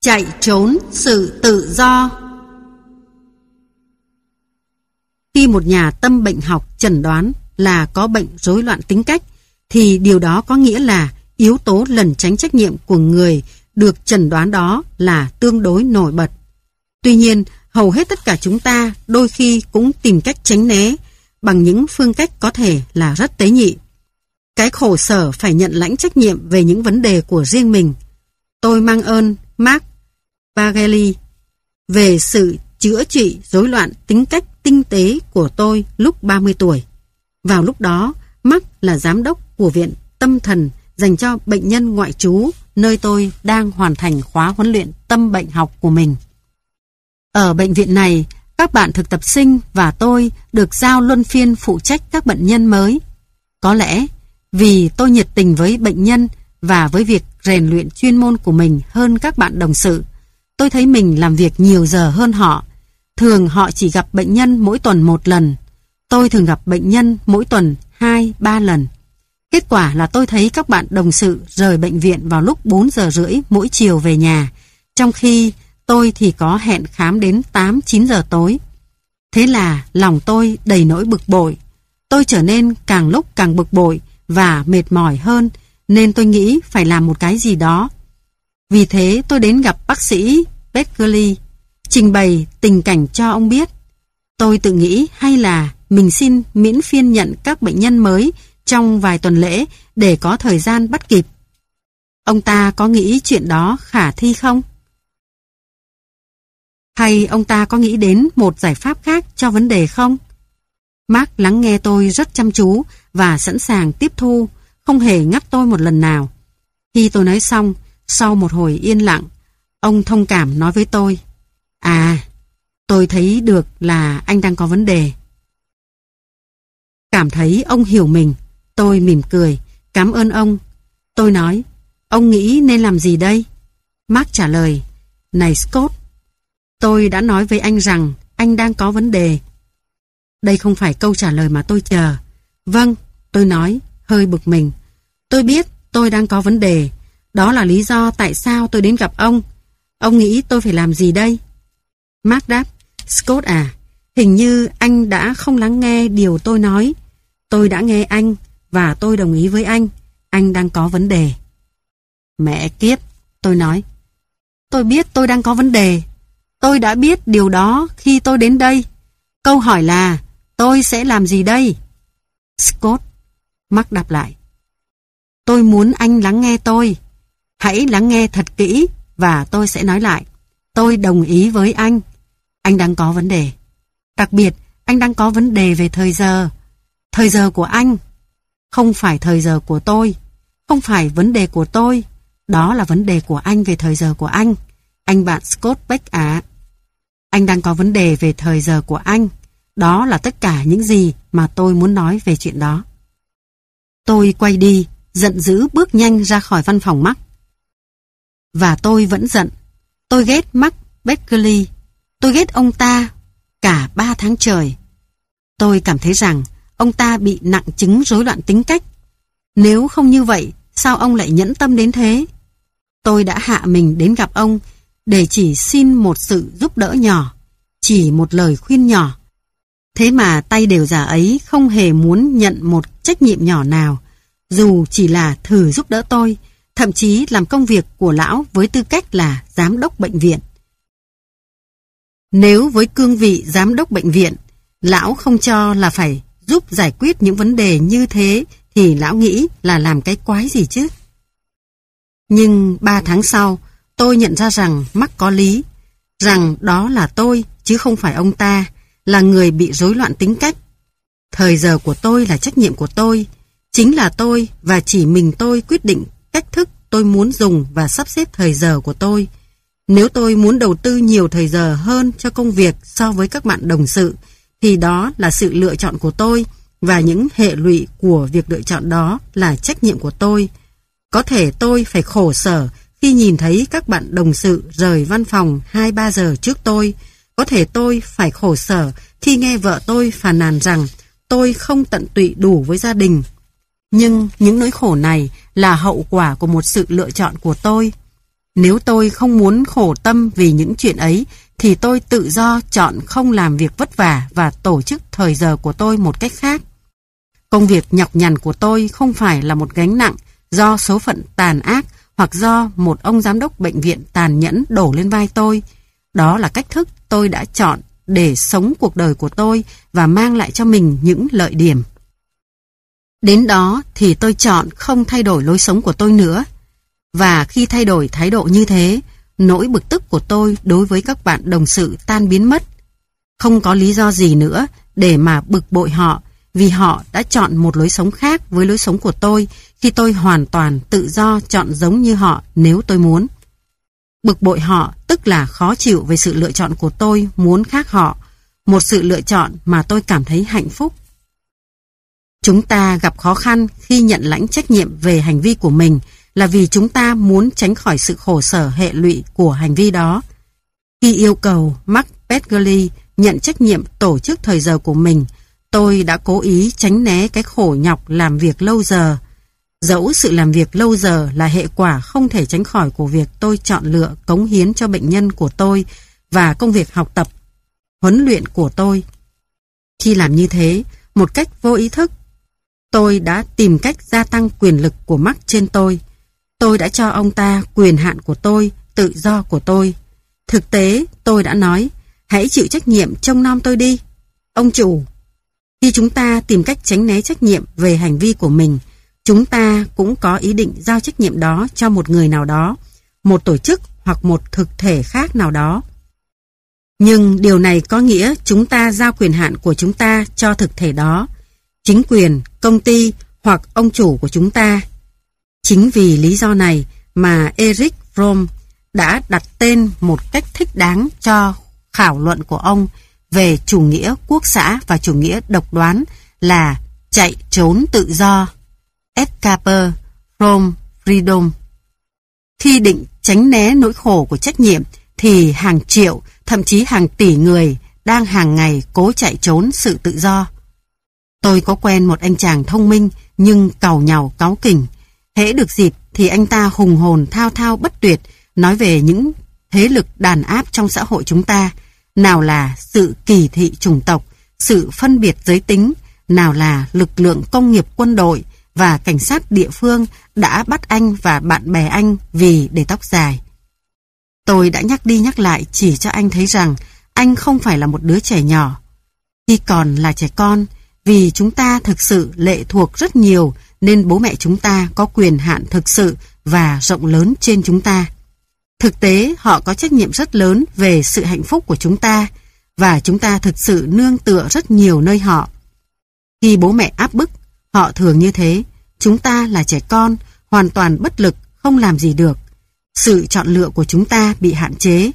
Chạy trốn sự tự do Khi một nhà tâm bệnh học chẩn đoán là có bệnh rối loạn tính cách, thì điều đó có nghĩa là yếu tố lần tránh trách nhiệm của người được chẩn đoán đó là tương đối nổi bật. Tuy nhiên, hầu hết tất cả chúng ta đôi khi cũng tìm cách tránh né bằng những phương cách có thể là rất tế nhị. Cái khổ sở phải nhận lãnh trách nhiệm về những vấn đề của riêng mình. Tôi mang ơn Mark Bagelli về sự chữa trị rối loạn tính cách tinh tế của tôi lúc 30 tuổi. Vào lúc đó, Mark là giám đốc của Viện Tâm Thần dành cho bệnh nhân ngoại trú nơi tôi đang hoàn thành khóa huấn luyện tâm bệnh học của mình. Ở bệnh viện này, các bạn thực tập sinh và tôi được giao luân phiên phụ trách các bệnh nhân mới. Có lẽ vì tôi nhiệt tình với bệnh nhân và với việc rèn luyện chuyên môn của mình hơn các bạn đồng sự, tôi thấy mình làm việc nhiều giờ hơn họ. Thường họ chỉ gặp bệnh nhân mỗi tuần một lần. Tôi thường gặp bệnh nhân mỗi tuần hai, ba lần. Kết quả là tôi thấy các bạn đồng sự rời bệnh viện vào lúc 4 giờ rưỡi mỗi chiều về nhà, trong khi tôi thì có hẹn khám đến 8-9 giờ tối. Thế là lòng tôi đầy nỗi bực bội. Tôi trở nên càng lúc càng bực bội và mệt mỏi hơn, nên tôi nghĩ phải làm một cái gì đó. Vì thế tôi đến gặp bác sĩ Beckley, trình bày tình cảnh cho ông biết. Tôi tự nghĩ hay là mình xin miễn phiên nhận các bệnh nhân mới trong vài tuần lễ để có thời gian bắt kịp. Ông ta có nghĩ chuyện đó khả thi không? Hay ông ta có nghĩ đến một giải pháp khác cho vấn đề không? Mark lắng nghe tôi rất chăm chú và sẵn sàng tiếp thu, không hề ngắt tôi một lần nào. Khi tôi nói xong, sau một hồi yên lặng, ông thông cảm nói với tôi. À, tôi thấy được là anh đang có vấn đề. Cảm thấy ông hiểu mình, tôi mỉm cười, cảm ơn ông. Tôi nói, ông nghĩ nên làm gì đây? Mark trả lời, này Scott, tôi đã nói với anh rằng anh đang có vấn đề. Đây không phải câu trả lời mà tôi chờ. Vâng, tôi nói, hơi bực mình. Tôi biết tôi đang có vấn đề. Đó là lý do tại sao tôi đến gặp ông. Ông nghĩ tôi phải làm gì đây? Mark đáp, Scott à, hình như anh đã không lắng nghe điều tôi nói. Tôi đã nghe anh và tôi đồng ý với anh. Anh đang có vấn đề. Mẹ kiếp, tôi nói. Tôi biết tôi đang có vấn đề. Tôi đã biết điều đó khi tôi đến đây. Câu hỏi là, tôi sẽ làm gì đây? Scott, Mark đáp lại. Tôi muốn anh lắng nghe tôi. Hãy lắng nghe thật kỹ và tôi sẽ nói lại. Tôi đồng ý với anh. Anh đang có vấn đề. Đặc biệt, anh đang có vấn đề về thời giờ. Thời giờ của anh. Không phải thời giờ của tôi. Không phải vấn đề của tôi. Đó là vấn đề của anh về thời giờ của anh. Anh bạn Scott Beck ạ. Anh đang có vấn đề về thời giờ của anh. Đó là tất cả những gì mà tôi muốn nói về chuyện đó. Tôi quay đi, giận dữ bước nhanh ra khỏi văn phòng Mark. Và tôi vẫn giận. Tôi ghét Mark Beckley. Tôi ghét ông ta cả ba tháng trời. Tôi cảm thấy rằng ông ta bị nặng chứng rối loạn tính cách. Nếu không như vậy, sao ông lại nhẫn tâm đến thế? Tôi đã hạ mình đến gặp ông để chỉ xin một sự giúp đỡ nhỏ, chỉ một lời khuyên nhỏ. Thế mà tay đều giả ấy không hề muốn nhận một trách nhiệm nhỏ nào, dù chỉ là thử giúp đỡ tôi, thậm chí làm công việc của lão với tư cách là giám đốc bệnh viện. Nếu với cương vị giám đốc bệnh viện, lão không cho là phải giúp giải quyết những vấn đề như thế thì lão nghĩ là làm cái quái gì chứ. Nhưng ba tháng sau, tôi nhận ra rằng mắc có lý, rằng đó là tôi chứ không phải ông ta, là người bị rối loạn tính cách. Thời giờ của tôi là trách nhiệm của tôi, chính là tôi và chỉ mình tôi quyết định cách thức tôi muốn dùng và sắp xếp thời giờ của tôi. Nếu tôi muốn đầu tư nhiều thời giờ hơn cho công việc so với các bạn đồng sự, thì đó là sự lựa chọn của tôi và những hệ lụy của việc lựa chọn đó là trách nhiệm của tôi. Có thể tôi phải khổ sở khi nhìn thấy các bạn đồng sự rời văn phòng 2-3 giờ trước tôi. Có thể tôi phải khổ sở khi nghe vợ tôi phàn nàn rằng tôi không tận tụy đủ với gia đình. Nhưng những nỗi khổ này là hậu quả của một sự lựa chọn của tôi. Nếu tôi không muốn khổ tâm vì những chuyện ấy, thì tôi tự do chọn không làm việc vất vả và tổ chức thời giờ của tôi một cách khác. Công việc nhọc nhằn của tôi không phải là một gánh nặng do số phận tàn ác hoặc do một ông giám đốc bệnh viện tàn nhẫn đổ lên vai tôi. Đó là cách thức tôi đã chọn để sống cuộc đời của tôi và mang lại cho mình những lợi điểm. Đến đó thì tôi chọn không thay đổi lối sống của tôi nữa. Và khi thay đổi thái độ như thế, nỗi bực tức của tôi đối với các bạn đồng sự tan biến mất. Không có lý do gì nữa để mà bực bội họ vì họ đã chọn một lối sống khác với lối sống của tôi khi tôi hoàn toàn tự do chọn giống như họ nếu tôi muốn. Bực bội họ tức là khó chịu về sự lựa chọn của tôi muốn khác họ, một sự lựa chọn mà tôi cảm thấy hạnh phúc. Chúng ta gặp khó khăn khi nhận lãnh trách nhiệm về hành vi của mình là vì chúng ta muốn tránh khỏi sự khổ sở hệ lụy của hành vi đó. Khi yêu cầu Mark Petgerly nhận trách nhiệm tổ chức thời giờ của mình, tôi đã cố ý tránh né cái khổ nhọc làm việc lâu giờ. Dẫu sự làm việc lâu giờ là hệ quả không thể tránh khỏi của việc tôi chọn lựa cống hiến cho bệnh nhân của tôi và công việc học tập, huấn luyện của tôi. Khi làm như thế, một cách vô ý thức, tôi đã tìm cách gia tăng quyền lực của Mark trên tôi. Tôi đã cho ông ta quyền hạn của tôi, tự do của tôi. Thực tế, tôi đã nói, hãy chịu trách nhiệm trông nom tôi đi. Ông chủ, khi chúng ta tìm cách tránh né trách nhiệm về hành vi của mình, chúng ta cũng có ý định giao trách nhiệm đó cho một người nào đó, một tổ chức hoặc một thực thể khác nào đó. Nhưng điều này có nghĩa chúng ta giao quyền hạn của chúng ta cho thực thể đó, chính quyền, công ty hoặc ông chủ của chúng ta Chính vì lý do này mà Eric Fromm đã đặt tên một cách thích đáng cho khảo luận của ông về chủ nghĩa quốc xã và chủ nghĩa độc đoán là chạy trốn tự do. Escape from freedom. Khi định tránh né nỗi khổ của trách nhiệm thì hàng triệu, thậm chí hàng tỷ người đang hàng ngày cố chạy trốn sự tự do. Tôi có quen một anh chàng thông minh nhưng cầu nhào cáu kỉnh Hễ được dịp thì anh ta hùng hồn thao thao bất tuyệt nói về những thế lực đàn áp trong xã hội chúng ta. Nào là sự kỳ thị chủng tộc, sự phân biệt giới tính, nào là lực lượng công nghiệp quân đội và cảnh sát địa phương đã bắt anh và bạn bè anh vì để tóc dài. Tôi đã nhắc đi nhắc lại chỉ cho anh thấy rằng anh không phải là một đứa trẻ nhỏ. Khi còn là trẻ con, vì chúng ta thực sự lệ thuộc rất nhiều nên bố mẹ chúng ta có quyền hạn thực sự và rộng lớn trên chúng ta. Thực tế, họ có trách nhiệm rất lớn về sự hạnh phúc của chúng ta và chúng ta thực sự nương tựa rất nhiều nơi họ. Khi bố mẹ áp bức, họ thường như thế, chúng ta là trẻ con, hoàn toàn bất lực, không làm gì được. Sự chọn lựa của chúng ta bị hạn chế.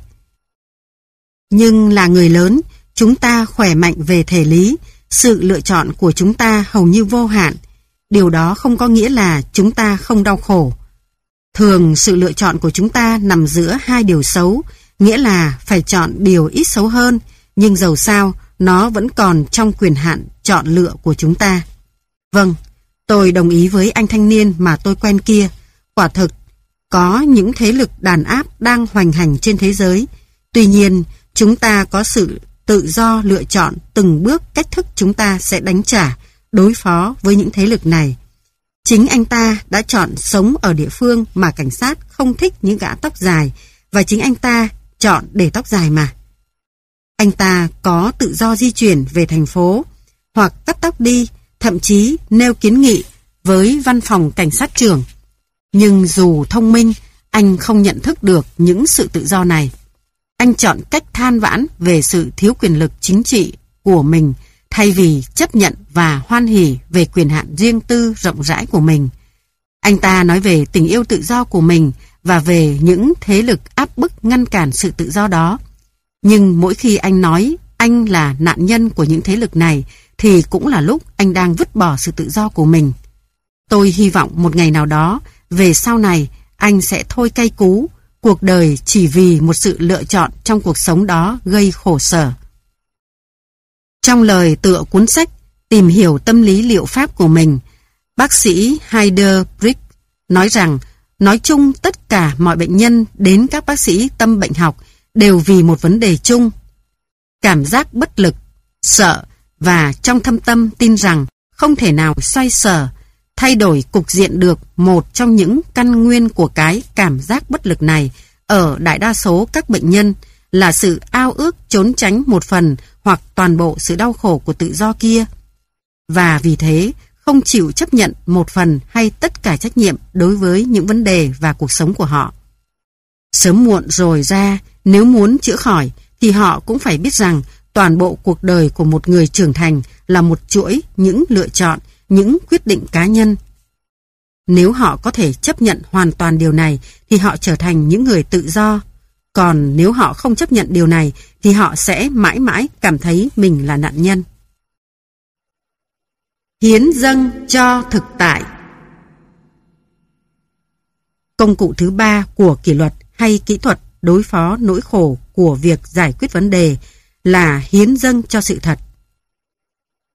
Nhưng là người lớn, chúng ta khỏe mạnh về thể lý, sự lựa chọn của chúng ta hầu như vô hạn, Điều đó không có nghĩa là chúng ta không đau khổ. Thường sự lựa chọn của chúng ta nằm giữa hai điều xấu, nghĩa là phải chọn điều ít xấu hơn, nhưng dầu sao nó vẫn còn trong quyền hạn chọn lựa của chúng ta. Vâng, tôi đồng ý với anh thanh niên mà tôi quen kia. Quả thực, có những thế lực đàn áp đang hoành hành trên thế giới. Tuy nhiên, chúng ta có sự tự do lựa chọn từng bước cách thức chúng ta sẽ đánh trả đối phó với những thế lực này. Chính anh ta đã chọn sống ở địa phương mà cảnh sát không thích những gã tóc dài và chính anh ta chọn để tóc dài mà. Anh ta có tự do di chuyển về thành phố hoặc cắt tóc đi, thậm chí nêu kiến nghị với văn phòng cảnh sát trưởng. Nhưng dù thông minh, anh không nhận thức được những sự tự do này. Anh chọn cách than vãn về sự thiếu quyền lực chính trị của mình thay vì chấp nhận và hoan hỉ về quyền hạn riêng tư rộng rãi của mình. Anh ta nói về tình yêu tự do của mình và về những thế lực áp bức ngăn cản sự tự do đó. Nhưng mỗi khi anh nói anh là nạn nhân của những thế lực này thì cũng là lúc anh đang vứt bỏ sự tự do của mình. Tôi hy vọng một ngày nào đó, về sau này, anh sẽ thôi cay cú, cuộc đời chỉ vì một sự lựa chọn trong cuộc sống đó gây khổ sở. Trong lời tựa cuốn sách Tìm hiểu tâm lý liệu pháp của mình, bác sĩ Heider Brick nói rằng nói chung tất cả mọi bệnh nhân đến các bác sĩ tâm bệnh học đều vì một vấn đề chung. Cảm giác bất lực, sợ và trong thâm tâm tin rằng không thể nào xoay sở, thay đổi cục diện được một trong những căn nguyên của cái cảm giác bất lực này ở đại đa số các bệnh nhân là sự ao ước trốn tránh một phần hoặc toàn bộ sự đau khổ của tự do kia. Và vì thế, không chịu chấp nhận một phần hay tất cả trách nhiệm đối với những vấn đề và cuộc sống của họ. Sớm muộn rồi ra, nếu muốn chữa khỏi, thì họ cũng phải biết rằng toàn bộ cuộc đời của một người trưởng thành là một chuỗi những lựa chọn, những quyết định cá nhân. Nếu họ có thể chấp nhận hoàn toàn điều này, thì họ trở thành những người tự do. Còn nếu họ không chấp nhận điều này, thì họ sẽ mãi mãi cảm thấy mình là nạn nhân. Hiến dâng cho thực tại Công cụ thứ ba của kỷ luật hay kỹ thuật đối phó nỗi khổ của việc giải quyết vấn đề là hiến dâng cho sự thật.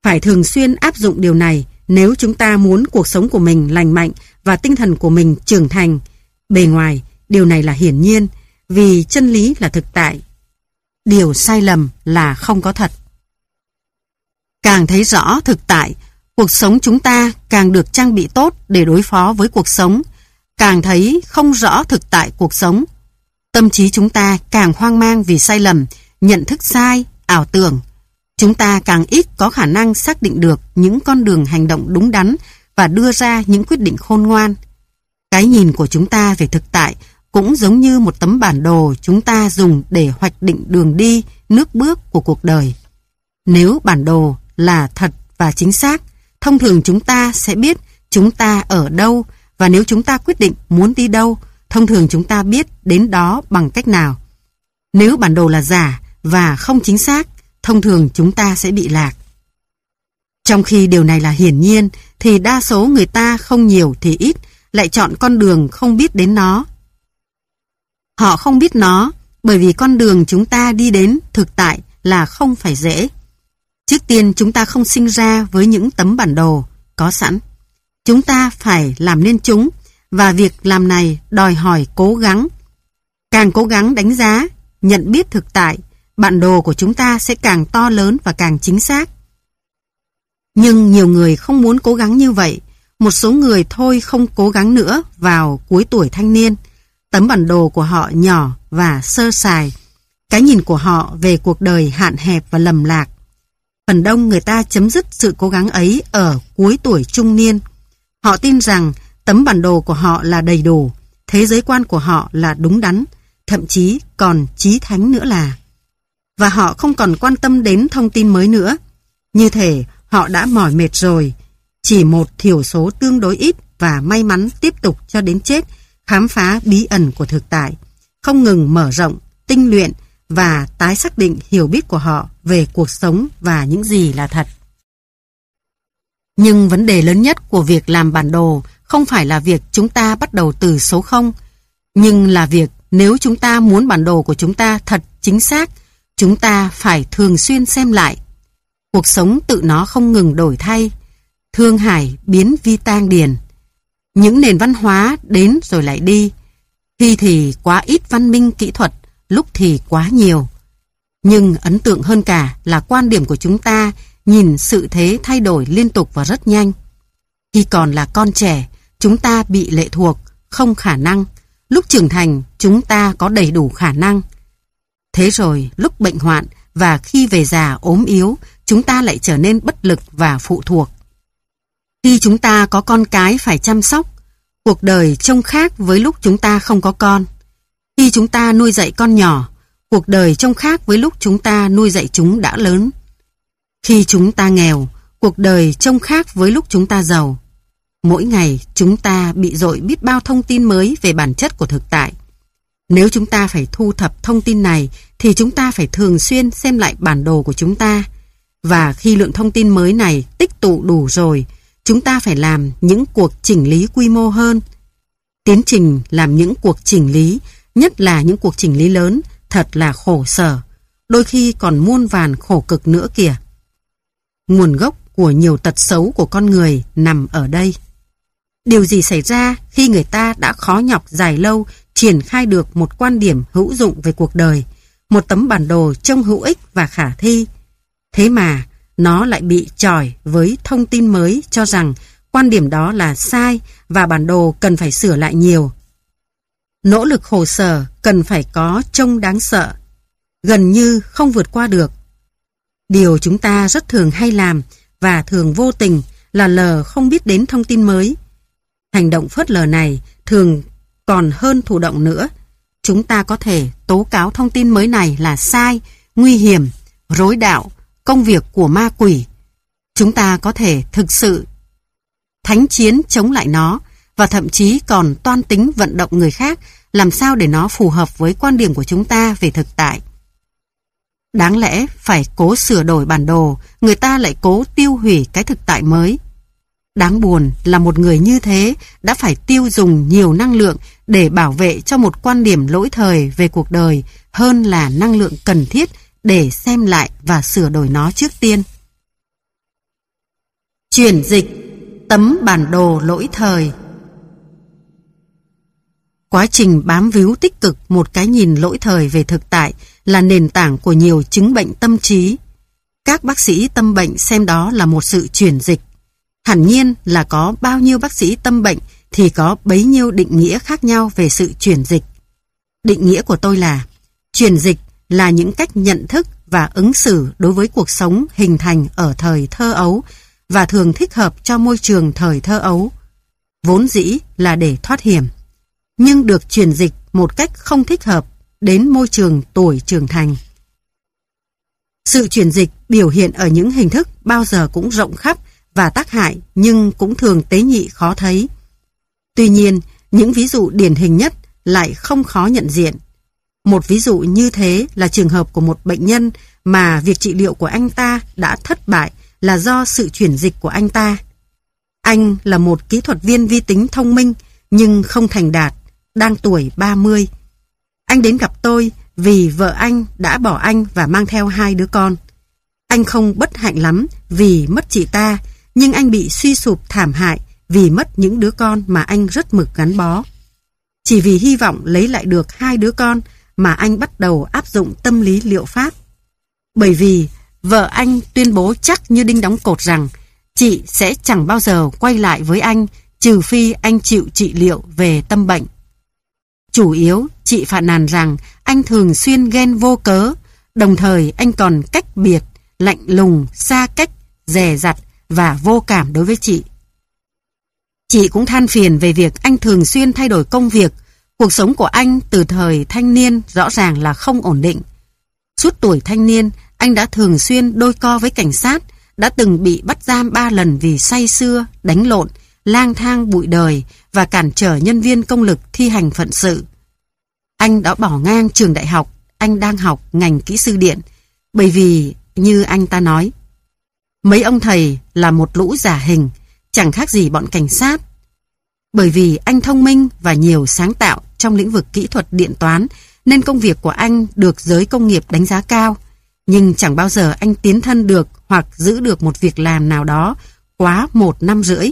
Phải thường xuyên áp dụng điều này nếu chúng ta muốn cuộc sống của mình lành mạnh và tinh thần của mình trưởng thành. Bề ngoài, điều này là hiển nhiên vì chân lý là thực tại. Điều sai lầm là không có thật. Càng thấy rõ thực tại, cuộc sống chúng ta càng được trang bị tốt để đối phó với cuộc sống, càng thấy không rõ thực tại cuộc sống. Tâm trí chúng ta càng hoang mang vì sai lầm, nhận thức sai, ảo tưởng. Chúng ta càng ít có khả năng xác định được những con đường hành động đúng đắn và đưa ra những quyết định khôn ngoan. Cái nhìn của chúng ta về thực tại cũng giống như một tấm bản đồ chúng ta dùng để hoạch định đường đi, nước bước của cuộc đời. Nếu bản đồ là thật và chính xác, thông thường chúng ta sẽ biết chúng ta ở đâu và nếu chúng ta quyết định muốn đi đâu, thông thường chúng ta biết đến đó bằng cách nào. Nếu bản đồ là giả và không chính xác, thông thường chúng ta sẽ bị lạc. Trong khi điều này là hiển nhiên, thì đa số người ta không nhiều thì ít, lại chọn con đường không biết đến nó. Họ không biết nó, bởi vì con đường chúng ta đi đến thực tại là không phải dễ. Trước tiên chúng ta không sinh ra với những tấm bản đồ có sẵn. Chúng ta phải làm nên chúng và việc làm này đòi hỏi cố gắng. Càng cố gắng đánh giá, nhận biết thực tại, bản đồ của chúng ta sẽ càng to lớn và càng chính xác. Nhưng nhiều người không muốn cố gắng như vậy. Một số người thôi không cố gắng nữa vào cuối tuổi thanh niên. Tấm bản đồ của họ nhỏ và sơ sài. Cái nhìn của họ về cuộc đời hạn hẹp và lầm lạc. Phần đông người ta chấm dứt sự cố gắng ấy ở cuối tuổi trung niên. Họ tin rằng tấm bản đồ của họ là đầy đủ, thế giới quan của họ là đúng đắn, thậm chí còn trí thánh nữa là. Và họ không còn quan tâm đến thông tin mới nữa. Như thể họ đã mỏi mệt rồi. Chỉ một thiểu số tương đối ít và may mắn tiếp tục cho đến chết khám phá bí ẩn của thực tại, không ngừng mở rộng, tinh luyện và tái xác định hiểu biết của họ về cuộc sống và những gì là thật. Nhưng vấn đề lớn nhất của việc làm bản đồ không phải là việc chúng ta bắt đầu từ số 0, nhưng là việc nếu chúng ta muốn bản đồ của chúng ta thật chính xác, chúng ta phải thường xuyên xem lại. Cuộc sống tự nó không ngừng đổi thay. Thương hải biến vi tang điền. Những nền văn hóa đến rồi lại đi. Khi thì quá ít văn minh kỹ thuật, lúc thì quá nhiều. Nhưng ấn tượng hơn cả là quan điểm của chúng ta nhìn sự thế thay đổi liên tục và rất nhanh. Khi còn là con trẻ, chúng ta bị lệ thuộc, không khả năng. Lúc trưởng thành, chúng ta có đầy đủ khả năng. Thế rồi, lúc bệnh hoạn và khi về già ốm yếu, chúng ta lại trở nên bất lực và phụ thuộc. Khi chúng ta có con cái phải chăm sóc, cuộc đời trông khác với lúc chúng ta không có con. Khi chúng ta nuôi dạy con nhỏ, cuộc đời trông khác với lúc chúng ta nuôi dạy chúng đã lớn. Khi chúng ta nghèo, cuộc đời trông khác với lúc chúng ta giàu. Mỗi ngày chúng ta bị dội biết bao thông tin mới về bản chất của thực tại. Nếu chúng ta phải thu thập thông tin này thì chúng ta phải thường xuyên xem lại bản đồ của chúng ta. Và khi lượng thông tin mới này tích tụ đủ rồi, chúng ta phải làm những cuộc chỉnh lý quy mô hơn. Tiến trình làm những cuộc chỉnh lý, nhất là những cuộc chỉnh lý lớn, thật là khổ sở. Đôi khi còn muôn vàn khổ cực nữa kìa. Nguồn gốc của nhiều tật xấu của con người nằm ở đây. Điều gì xảy ra khi người ta đã khó nhọc dài lâu triển khai được một quan điểm hữu dụng về cuộc đời, một tấm bản đồ trông hữu ích và khả thi. Thế mà, nó lại bị tròi với thông tin mới cho rằng quan điểm đó là sai và bản đồ cần phải sửa lại nhiều. Nỗ lực khổ sở cần phải có trông đáng sợ, gần như không vượt qua được. Điều chúng ta rất thường hay làm và thường vô tình là lờ không biết đến thông tin mới. Hành động phớt lờ này thường còn hơn thụ động nữa. Chúng ta có thể tố cáo thông tin mới này là sai, nguy hiểm, rối đạo, công việc của ma quỷ. Chúng ta có thể thực sự thánh chiến chống lại nó và thậm chí còn toan tính vận động người khác làm sao để nó phù hợp với quan điểm của chúng ta về thực tại. Đáng lẽ phải cố sửa đổi bản đồ, người ta lại cố tiêu hủy cái thực tại mới. Đáng buồn là một người như thế đã phải tiêu dùng nhiều năng lượng để bảo vệ cho một quan điểm lỗi thời về cuộc đời hơn là năng lượng cần thiết để xem lại và sửa đổi nó trước tiên. Chuyển dịch tấm bản đồ lỗi thời Quá trình bám víu tích cực một cái nhìn lỗi thời về thực tại là nền tảng của nhiều chứng bệnh tâm trí. Các bác sĩ tâm bệnh xem đó là một sự chuyển dịch. Hẳn nhiên là có bao nhiêu bác sĩ tâm bệnh thì có bấy nhiêu định nghĩa khác nhau về sự chuyển dịch. Định nghĩa của tôi là chuyển dịch là những cách nhận thức và ứng xử đối với cuộc sống hình thành ở thời thơ ấu và thường thích hợp cho môi trường thời thơ ấu. Vốn dĩ là để thoát hiểm, nhưng được chuyển dịch một cách không thích hợp đến môi trường tuổi trưởng thành. Sự chuyển dịch biểu hiện ở những hình thức bao giờ cũng rộng khắp và tác hại nhưng cũng thường tế nhị khó thấy. Tuy nhiên, những ví dụ điển hình nhất lại không khó nhận diện. Một ví dụ như thế là trường hợp của một bệnh nhân mà việc trị liệu của anh ta đã thất bại là do sự chuyển dịch của anh ta. Anh là một kỹ thuật viên vi tính thông minh nhưng không thành đạt, đang tuổi 30. Anh đến gặp tôi vì vợ anh đã bỏ anh và mang theo hai đứa con. Anh không bất hạnh lắm vì mất chị ta, nhưng anh bị suy sụp thảm hại vì mất những đứa con mà anh rất mực gắn bó. Chỉ vì hy vọng lấy lại được hai đứa con mà anh bắt đầu áp dụng tâm lý liệu pháp. Bởi vì vợ anh tuyên bố chắc như đinh đóng cột rằng chị sẽ chẳng bao giờ quay lại với anh trừ phi anh chịu trị liệu về tâm bệnh. Chủ yếu, chị phản nàn rằng anh thường xuyên ghen vô cớ, đồng thời anh còn cách biệt, lạnh lùng, xa cách, dè dặt và vô cảm đối với chị. Chị cũng than phiền về việc anh thường xuyên thay đổi công việc, cuộc sống của anh từ thời thanh niên rõ ràng là không ổn định. Suốt tuổi thanh niên, anh đã thường xuyên đôi co với cảnh sát, đã từng bị bắt giam ba lần vì say xưa, đánh lộn, lang thang bụi đời và cản trở nhân viên công lực thi hành phận sự. Anh đã bỏ ngang trường đại học, anh đang học ngành kỹ sư điện, bởi vì, như anh ta nói, mấy ông thầy là một lũ giả hình, chẳng khác gì bọn cảnh sát. Bởi vì anh thông minh và nhiều sáng tạo trong lĩnh vực kỹ thuật điện toán, nên công việc của anh được giới công nghiệp đánh giá cao. Nhưng chẳng bao giờ anh tiến thân được hoặc giữ được một việc làm nào đó quá một năm rưỡi,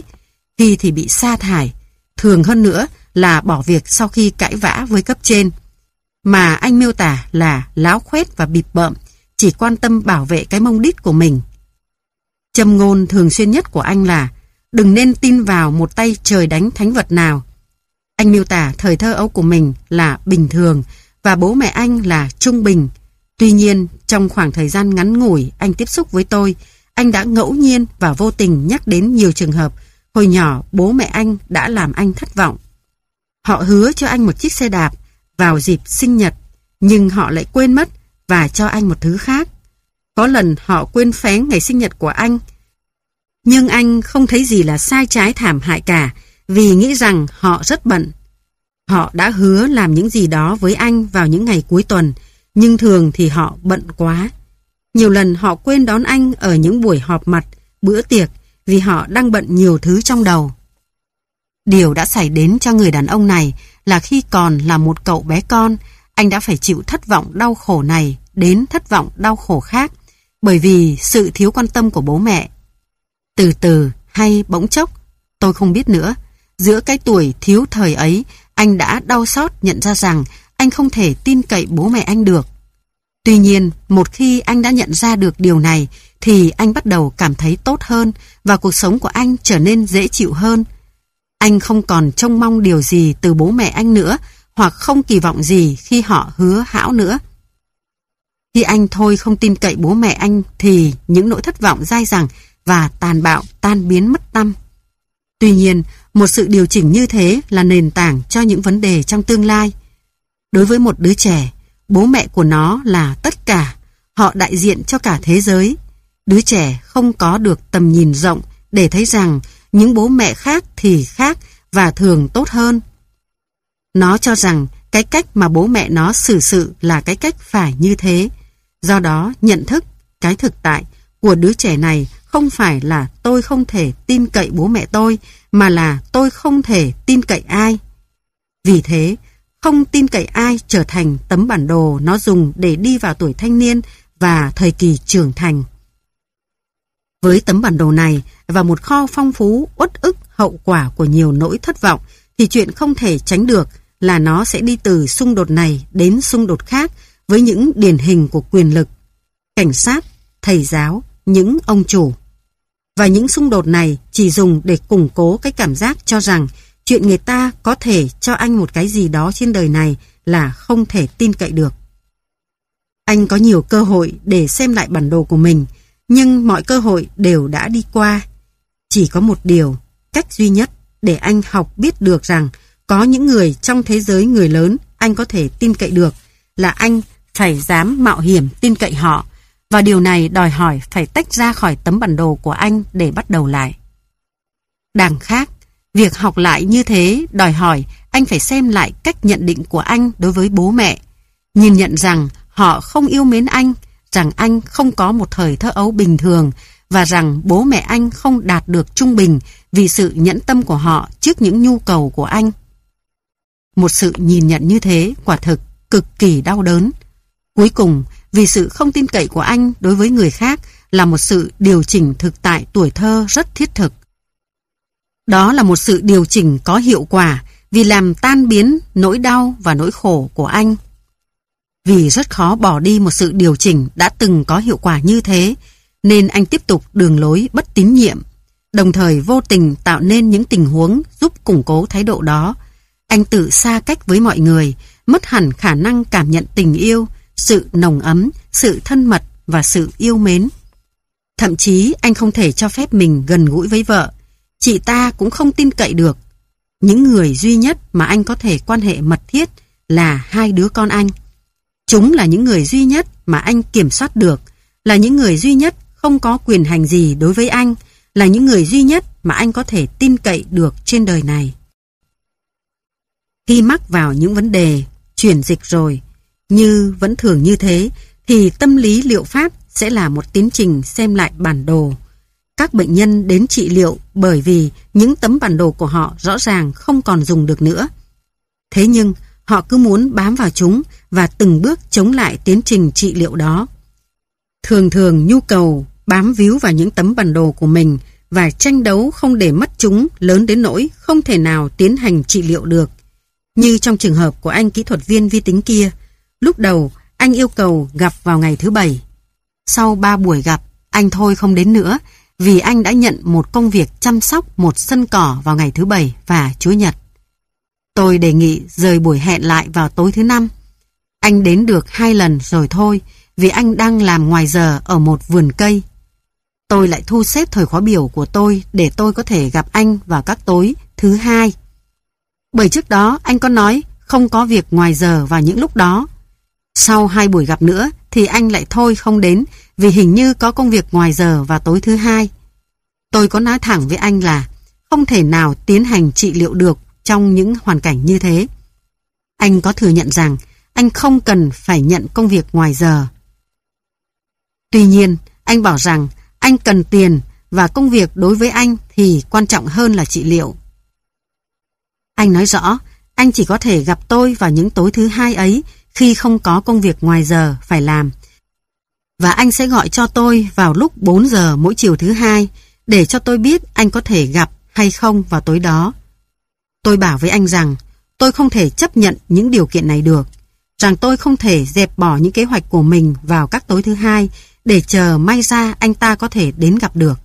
khi thì bị sa thải, thường hơn nữa là bỏ việc sau khi cãi vã với cấp trên. Mà anh miêu tả là láo khoét và bịp bợm, chỉ quan tâm bảo vệ cái mông đít của mình. Châm ngôn thường xuyên nhất của anh là đừng nên tin vào một tay trời đánh thánh vật nào. Anh miêu tả thời thơ ấu của mình là bình thường và bố mẹ anh là trung bình. Tuy nhiên, trong khoảng thời gian ngắn ngủi anh tiếp xúc với tôi, anh đã ngẫu nhiên và vô tình nhắc đến nhiều trường hợp Hồi nhỏ bố mẹ anh đã làm anh thất vọng. Họ hứa cho anh một chiếc xe đạp vào dịp sinh nhật, nhưng họ lại quên mất và cho anh một thứ khác. Có lần họ quên phén ngày sinh nhật của anh. Nhưng anh không thấy gì là sai trái thảm hại cả vì nghĩ rằng họ rất bận. Họ đã hứa làm những gì đó với anh vào những ngày cuối tuần, nhưng thường thì họ bận quá. Nhiều lần họ quên đón anh ở những buổi họp mặt, bữa tiệc vì họ đang bận nhiều thứ trong đầu. Điều đã xảy đến cho người đàn ông này là khi còn là một cậu bé con, anh đã phải chịu thất vọng đau khổ này đến thất vọng đau khổ khác bởi vì sự thiếu quan tâm của bố mẹ. Từ từ hay bỗng chốc, tôi không biết nữa, Giữa cái tuổi thiếu thời ấy, anh đã đau xót nhận ra rằng anh không thể tin cậy bố mẹ anh được. Tuy nhiên, một khi anh đã nhận ra được điều này, thì anh bắt đầu cảm thấy tốt hơn và cuộc sống của anh trở nên dễ chịu hơn. Anh không còn trông mong điều gì từ bố mẹ anh nữa hoặc không kỳ vọng gì khi họ hứa hão nữa. Khi anh thôi không tin cậy bố mẹ anh thì những nỗi thất vọng dai dẳng và tàn bạo tan biến mất tâm. Tuy nhiên, một sự điều chỉnh như thế là nền tảng cho những vấn đề trong tương lai. Đối với một đứa trẻ, bố mẹ của nó là tất cả, họ đại diện cho cả thế giới. Đứa trẻ không có được tầm nhìn rộng để thấy rằng những bố mẹ khác thì khác và thường tốt hơn. Nó cho rằng cái cách mà bố mẹ nó xử sự là cái cách phải như thế. Do đó, nhận thức, cái thực tại của đứa trẻ này không phải là tôi không thể tin cậy bố mẹ tôi, mà là tôi không thể tin cậy ai. Vì thế, không tin cậy ai trở thành tấm bản đồ nó dùng để đi vào tuổi thanh niên và thời kỳ trưởng thành. Với tấm bản đồ này và một kho phong phú uất ức hậu quả của nhiều nỗi thất vọng thì chuyện không thể tránh được là nó sẽ đi từ xung đột này đến xung đột khác với những điển hình của quyền lực, cảnh sát, thầy giáo, những ông chủ. Và những xung đột này chỉ dùng để củng cố cái cảm giác cho rằng chuyện người ta có thể cho anh một cái gì đó trên đời này là không thể tin cậy được. Anh có nhiều cơ hội để xem lại bản đồ của mình, nhưng mọi cơ hội đều đã đi qua. Chỉ có một điều, cách duy nhất để anh học biết được rằng có những người trong thế giới người lớn anh có thể tin cậy được là anh phải dám mạo hiểm tin cậy họ và điều này đòi hỏi phải tách ra khỏi tấm bản đồ của anh để bắt đầu lại. Đằng khác, việc học lại như thế đòi hỏi anh phải xem lại cách nhận định của anh đối với bố mẹ, nhìn nhận rằng họ không yêu mến anh, rằng anh không có một thời thơ ấu bình thường và rằng bố mẹ anh không đạt được trung bình vì sự nhẫn tâm của họ trước những nhu cầu của anh. Một sự nhìn nhận như thế quả thực cực kỳ đau đớn. Cuối cùng, vì sự không tin cậy của anh đối với người khác là một sự điều chỉnh thực tại tuổi thơ rất thiết thực. Đó là một sự điều chỉnh có hiệu quả vì làm tan biến nỗi đau và nỗi khổ của anh. Vì rất khó bỏ đi một sự điều chỉnh đã từng có hiệu quả như thế, nên anh tiếp tục đường lối bất tín nhiệm, đồng thời vô tình tạo nên những tình huống giúp củng cố thái độ đó. Anh tự xa cách với mọi người, mất hẳn khả năng cảm nhận tình yêu, sự nồng ấm, sự thân mật và sự yêu mến. Thậm chí anh không thể cho phép mình gần gũi với vợ. Chị ta cũng không tin cậy được. Những người duy nhất mà anh có thể quan hệ mật thiết là hai đứa con anh. Chúng là những người duy nhất mà anh kiểm soát được, là những người duy nhất không có quyền hành gì đối với anh, là những người duy nhất mà anh có thể tin cậy được trên đời này. Khi mắc vào những vấn đề chuyển dịch rồi, như vẫn thường như thế, thì tâm lý liệu pháp sẽ là một tiến trình xem lại bản đồ. Các bệnh nhân đến trị liệu bởi vì những tấm bản đồ của họ rõ ràng không còn dùng được nữa. Thế nhưng, họ cứ muốn bám vào chúng và từng bước chống lại tiến trình trị liệu đó. Thường thường nhu cầu bám víu vào những tấm bản đồ của mình và tranh đấu không để mất chúng lớn đến nỗi không thể nào tiến hành trị liệu được. Như trong trường hợp của anh kỹ thuật viên vi tính kia, lúc đầu anh yêu cầu gặp vào ngày thứ bảy. Sau ba buổi gặp, anh thôi không đến nữa vì anh đã nhận một công việc chăm sóc một sân cỏ vào ngày thứ bảy và Chúa Nhật. Tôi đề nghị rời buổi hẹn lại vào tối thứ năm. Anh đến được hai lần rồi thôi vì anh đang làm ngoài giờ ở một vườn cây. Tôi lại thu xếp thời khóa biểu của tôi để tôi có thể gặp anh vào các tối thứ hai. Bởi trước đó anh có nói không có việc ngoài giờ vào những lúc đó. Sau hai buổi gặp nữa thì anh lại thôi không đến vì hình như có công việc ngoài giờ vào tối thứ hai. Tôi có nói thẳng với anh là không thể nào tiến hành trị liệu được trong những hoàn cảnh như thế. Anh có thừa nhận rằng anh không cần phải nhận công việc ngoài giờ. Tuy nhiên, anh bảo rằng anh cần tiền và công việc đối với anh thì quan trọng hơn là trị liệu. Anh nói rõ, anh chỉ có thể gặp tôi vào những tối thứ hai ấy khi không có công việc ngoài giờ phải làm. Và anh sẽ gọi cho tôi vào lúc 4 giờ mỗi chiều thứ hai để cho tôi biết anh có thể gặp hay không vào tối đó. Tôi bảo với anh rằng tôi không thể chấp nhận những điều kiện này được, rằng tôi không thể dẹp bỏ những kế hoạch của mình vào các tối thứ hai để chờ may ra anh ta có thể đến gặp được.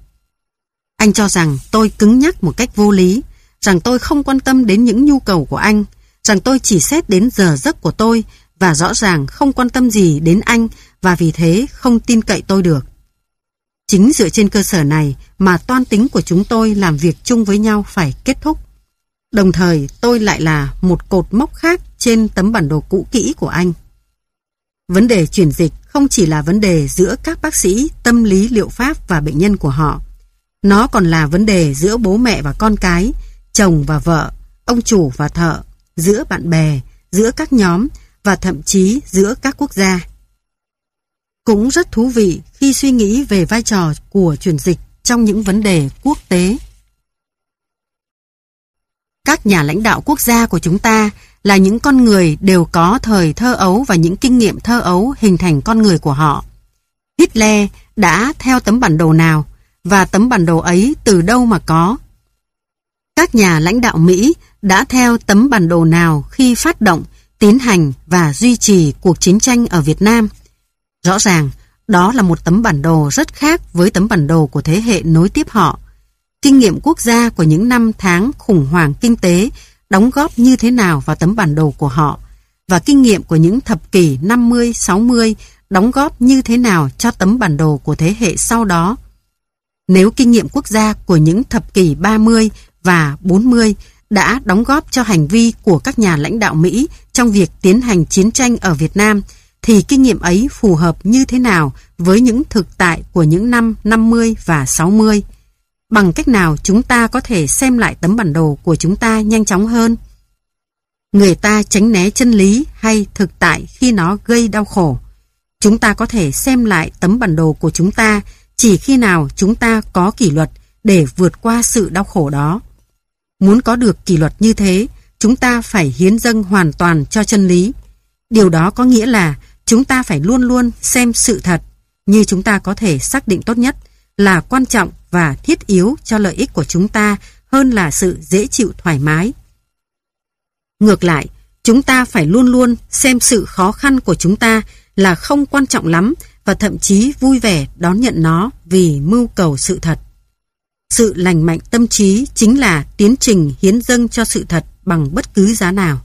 Anh cho rằng tôi cứng nhắc một cách vô lý, rằng tôi không quan tâm đến những nhu cầu của anh, rằng tôi chỉ xét đến giờ giấc của tôi và rõ ràng không quan tâm gì đến anh và vì thế không tin cậy tôi được. Chính dựa trên cơ sở này mà toan tính của chúng tôi làm việc chung với nhau phải kết thúc. Đồng thời tôi lại là một cột mốc khác trên tấm bản đồ cũ kỹ của anh. Vấn đề chuyển dịch không chỉ là vấn đề giữa các bác sĩ tâm lý liệu pháp và bệnh nhân của họ. Nó còn là vấn đề giữa bố mẹ và con cái, chồng và vợ, ông chủ và thợ, giữa bạn bè, giữa các nhóm và thậm chí giữa các quốc gia. Cũng rất thú vị khi suy nghĩ về vai trò của chuyển dịch trong những vấn đề quốc tế. Các nhà lãnh đạo quốc gia của chúng ta là những con người đều có thời thơ ấu và những kinh nghiệm thơ ấu hình thành con người của họ. Hitler đã theo tấm bản đồ nào và tấm bản đồ ấy từ đâu mà có? Các nhà lãnh đạo Mỹ đã theo tấm bản đồ nào khi phát động, tiến hành và duy trì cuộc chiến tranh ở Việt Nam? Rõ ràng, đó là một tấm bản đồ rất khác với tấm bản đồ của thế hệ nối tiếp họ. Kinh nghiệm quốc gia của những năm tháng khủng hoảng kinh tế đóng góp như thế nào vào tấm bản đồ của họ và kinh nghiệm của những thập kỷ 50-60 đóng góp như thế nào cho tấm bản đồ của thế hệ sau đó. Nếu kinh nghiệm quốc gia của những thập kỷ 30 và 40 đã đóng góp cho hành vi của các nhà lãnh đạo Mỹ trong việc tiến hành chiến tranh ở Việt Nam, thì kinh nghiệm ấy phù hợp như thế nào với những thực tại của những năm 50 và 60? Bằng cách nào chúng ta có thể xem lại tấm bản đồ của chúng ta nhanh chóng hơn? Người ta tránh né chân lý hay thực tại khi nó gây đau khổ. Chúng ta có thể xem lại tấm bản đồ của chúng ta chỉ khi nào chúng ta có kỷ luật để vượt qua sự đau khổ đó. Muốn có được kỷ luật như thế, chúng ta phải hiến dâng hoàn toàn cho chân lý. Điều đó có nghĩa là chúng ta phải luôn luôn xem sự thật như chúng ta có thể xác định tốt nhất là quan trọng và thiết yếu cho lợi ích của chúng ta hơn là sự dễ chịu thoải mái. Ngược lại, chúng ta phải luôn luôn xem sự khó khăn của chúng ta là không quan trọng lắm và thậm chí vui vẻ đón nhận nó vì mưu cầu sự thật. Sự lành mạnh tâm trí chính là tiến trình hiến dâng cho sự thật bằng bất cứ giá nào.